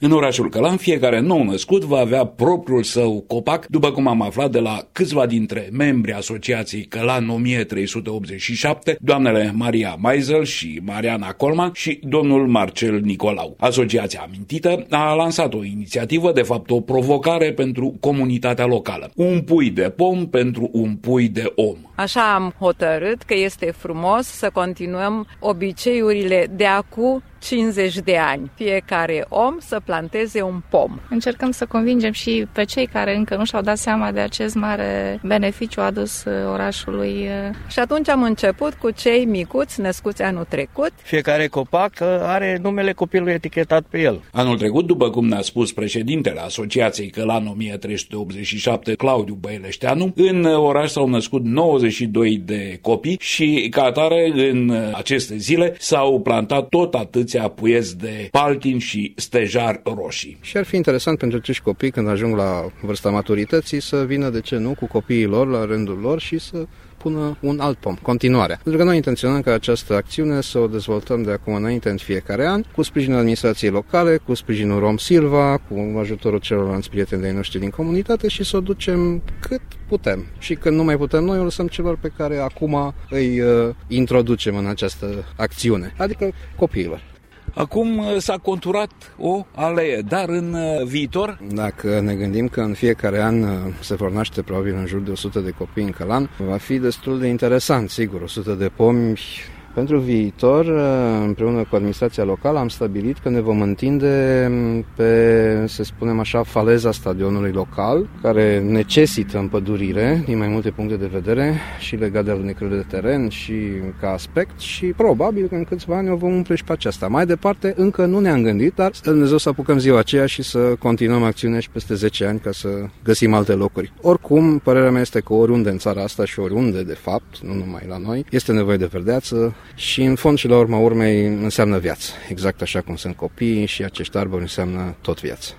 În orașul Călan, fiecare nou născut va avea propriul său copac, după cum am aflat de la câțiva dintre membrii Asociației Călan 1387, doamnele Maria Maizel și Mariana Colman și domnul Marcel Nicolau. Asociația amintită a lansat o inițiativă, de fapt o provocare pentru comunitatea locală. Un pui de pom pentru un pui de om. Așa am hotărât că este frumos să continuăm obiceiurile de acum 50 de ani. Fiecare om să planteze un pom. Încercăm să convingem și pe cei care încă nu și-au dat seama de acest mare beneficiu adus uh, orașului. Uh. Și atunci am început cu cei micuți născuți anul trecut. Fiecare copac uh, are numele copilului etichetat pe el. Anul trecut, după cum ne-a spus președintele Asociației Călan 1387, Claudiu Băileșteanu, în oraș s-au născut 92 de copii și ca atare în aceste zile s-au plantat tot atâția producția puieți de paltin și stejar roșii. Și ar fi interesant pentru acești copii când ajung la vârsta maturității să vină, de ce nu, cu copiii lor la rândul lor și să pună un alt pom, continuarea. Pentru că noi intenționăm ca această acțiune să o dezvoltăm de acum înainte în fiecare an, cu sprijinul administrației locale, cu sprijinul Rom Silva, cu ajutorul celorlalți prieteni de noștri din comunitate și să o ducem cât putem. Și când nu mai putem noi, o lăsăm celor pe care acum îi uh, introducem în această acțiune, adică copiilor. Acum uh, s-a conturat o alee, dar în uh, viitor? Dacă ne gândim că în fiecare an uh, se vor naște probabil în jur de 100 de copii în Călan, va fi destul de interesant, sigur, 100 de pomi pentru viitor, uh, împreună cu administrația locală, am stabilit că ne vom întinde mm, pe, să spunem așa, faleza stadionului local, care necesită împădurire din mai multe puncte de vedere și legat de alunecările de teren și ca aspect și probabil că în câțiva ani o vom umple și pe aceasta. Mai departe, încă nu ne-am gândit, dar să Dumnezeu să apucăm ziua aceea și să continuăm acțiunea și peste 10 ani ca să găsim alte locuri. Oricum, părerea mea este că oriunde în țara asta și oriunde, de fapt, nu numai la noi, este nevoie de verdeață, și în fond și la urma urmei înseamnă viață, exact așa cum sunt copiii și acești arbori înseamnă tot viață.